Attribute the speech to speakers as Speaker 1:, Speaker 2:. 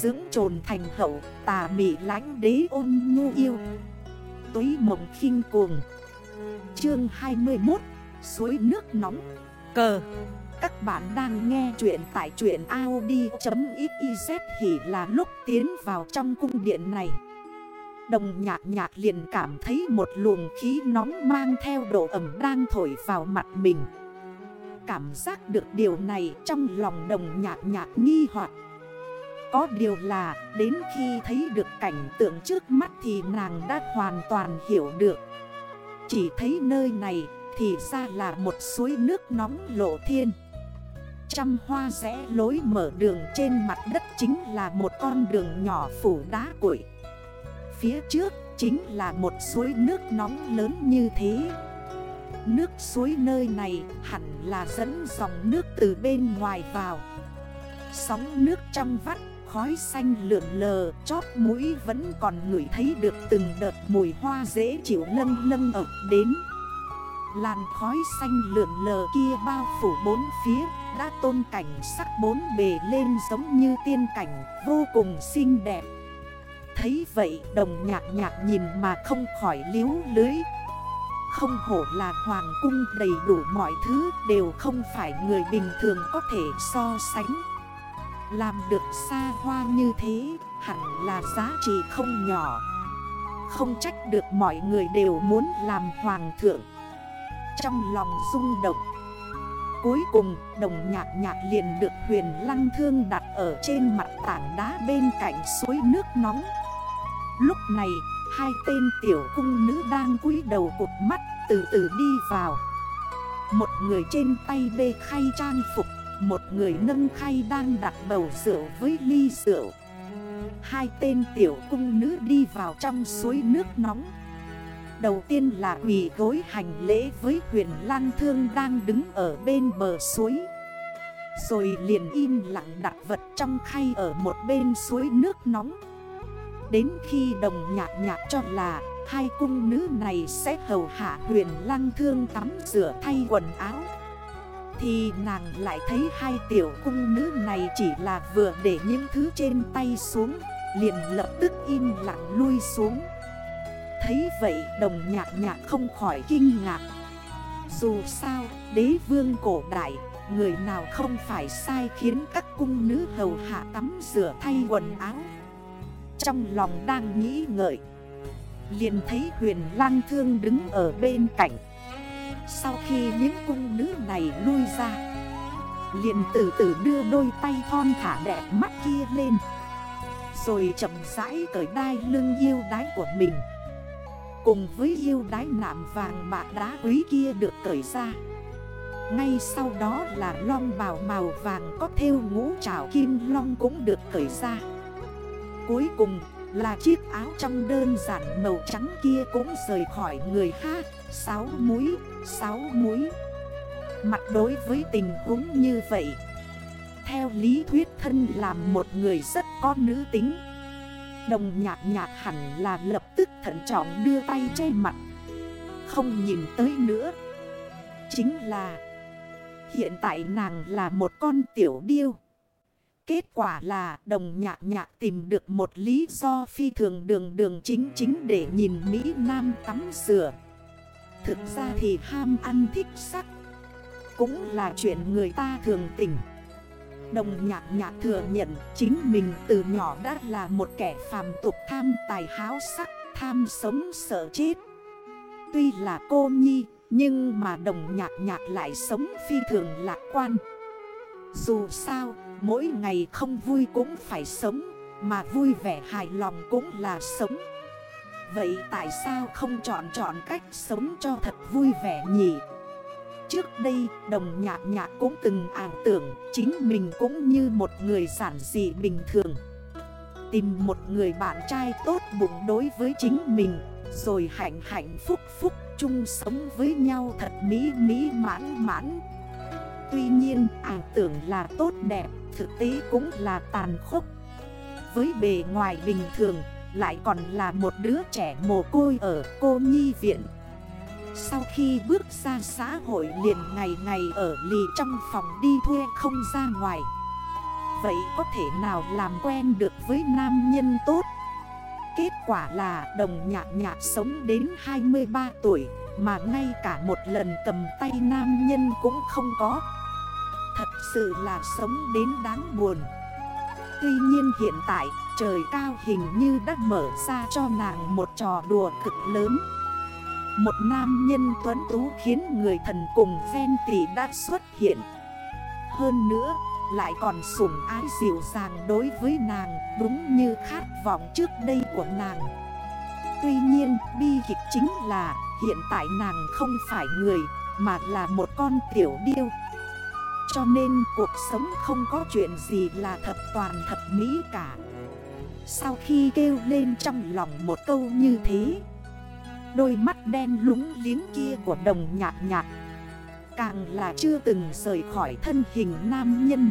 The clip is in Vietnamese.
Speaker 1: Dưỡng trồn thành hậu, tà mị lánh đế ôn nhu yêu. Túy mộng khinh cuồng. Chương 21 Suối nước nóng. Cờ. Các bạn đang nghe chuyện tại chuyện Audi.xyz Hỉ là lúc tiến vào trong cung điện này. Đồng nhạc nhạc liền cảm thấy một luồng khí nóng mang theo độ ẩm đang thổi vào mặt mình. Cảm giác được điều này trong lòng đồng nhạc nhạc nghi hoặc. Có điều là, đến khi thấy được cảnh tượng trước mắt thì nàng đã hoàn toàn hiểu được. Chỉ thấy nơi này thì ra là một suối nước nóng lộ thiên. Trăm hoa rẽ lối mở đường trên mặt đất chính là một con đường nhỏ phủ đá củi Phía trước chính là một suối nước nóng lớn như thế. Nước suối nơi này hẳn là dẫn dòng nước từ bên ngoài vào. Sóng nước trong vắt khói xanh lượn lờ, Chóp mũi vẫn còn ngửi thấy được từng đợt mùi hoa dễ chịu lân lân ập đến. Làn khói xanh lượn lờ kia bao phủ bốn phía, Đã tôn cảnh sắc bốn bề lên giống như tiên cảnh, Vô cùng xinh đẹp. Thấy vậy, đồng nhạc nhạc nhìn mà không khỏi liếu lưới. Không hổ là hoàng cung đầy đủ mọi thứ, Đều không phải người bình thường có thể so sánh. Làm được xa hoa như thế, hẳn là giá trị không nhỏ. Không trách được mọi người đều muốn làm hoàng thượng. Trong lòng rung động. Cuối cùng, đồng nhạc nhạc liền được huyền lăng thương đặt ở trên mặt tảng đá bên cạnh suối nước nóng. Lúc này, hai tên tiểu cung nữ đang cúi đầu cục mắt từ từ đi vào. Một người trên tay bê khay trang phục một người nâng khay đang đặt bầu rượu với ly rượu. Hai tên tiểu cung nữ đi vào trong suối nước nóng. Đầu tiên là quỷ gối hành lễ với huyền lang thương đang đứng ở bên bờ suối. Rồi liền im lặng đặt vật trong khay ở một bên suối nước nóng. Đến khi đồng nhạc nhạc cho là Hai cung nữ này sẽ hầu hạ huyền lăng thương tắm rửa thay quần áo. Thì nàng lại thấy hai tiểu cung nữ này chỉ là vừa để những thứ trên tay xuống, Liền lập tức im lặng lui xuống. Thấy vậy, đồng nhạc nhạc không khỏi kinh ngạc. Dù sao, đế vương cổ đại, Người nào không phải sai khiến các cung nữ hầu hạ tắm rửa thay quần áo. Trong lòng đang nghĩ ngợi, liền thấy huyền lang thương đứng ở bên cạnh. Sau khi những cung nữ này lui ra, liền từ từ đưa đôi tay thon thả đẹp mắt kia lên, Rồi chậm rãi cởi đai lưng yêu đái của mình. Cùng với yêu đái nạm vàng bạc đá quý kia được cởi ra, Ngay sau đó là long bào màu vàng có theo ngũ trảo kim long cũng được cởi ra. Cuối cùng là chiếc áo trong đơn giản màu trắng kia cũng rời khỏi người ha Sáu múi, sáu múi. Mặt đối với tình huống như vậy Theo lý thuyết thân làm một người rất có nữ tính. Đồng nhạc nhạc hẳn là lập tức thận trọng đưa tay che mặt Không nhìn tới nữa. Chính là Hiện tại nàng là một con tiểu điêu. Kết quả là đồng nhạc nhạc tìm được một lý do phi thường đường đường chính chính để nhìn Mỹ Nam tắm rửa. Thực ra thì ham ăn thích sắc. Cũng là chuyện người ta thường tình. Đồng nhạc nhạc thừa nhận chính mình từ nhỏ đã là một kẻ phàm tục tham tài háo sắc, tham sống sợ chết. Tuy là cô nhi, nhưng mà đồng nhạc nhạc lại sống phi thường lạc quan. Dù sao, mỗi ngày không vui cũng phải sống Mà vui vẻ hài lòng cũng là sống Vậy tại sao không chọn chọn cách sống cho thật vui vẻ nhỉ? Trước đây, đồng nhạc nhạc cũng từng ảo tưởng Chính mình cũng như một người giản dị bình thường. Tìm một người bạn trai tốt bụng đối với chính mình, Rồi hạnh hạnh phúc phúc chung sống với nhau thật mỹ mỹ mãn mãn. Tuy nhiên, ảo tưởng là tốt đẹp, Thực tế cũng là tàn khốc. Với bề ngoài bình thường lại còn là một đứa trẻ mồ côi ở cô nhi viện. Sau khi bước ra xã hội liền ngày ngày ở lì trong phòng đi thuê không ra ngoài. Vậy có thể nào làm quen được với nam nhân tốt? Kết quả là đồng nhạc nhạc sống đến 23 tuổi, Mà ngay cả một lần cầm tay nam nhân cũng không có. Thật sự là sống đến đáng buồn. Tuy nhiên hiện tại, trời cao hình như đã mở ra cho nàng một trò đùa cực lớn. Một nam nhân tuấn tú khiến người thần cùng ven tỷ đã xuất hiện. Hơn nữa, lại còn sủng ái dịu dàng đối với nàng, Đúng như khát vọng trước đây của nàng. Tuy nhiên, bi kịch chính là hiện tại nàng không phải người, Mà là một con tiểu điêu. Cho nên cuộc sống không có chuyện gì là thập toàn thập mỹ cả. Sau khi kêu lên trong lòng một câu như thế Đôi mắt đen lúng liếng kia của đồng nhạt nhạt, Càng là chưa từng rời khỏi thân hình nam nhân.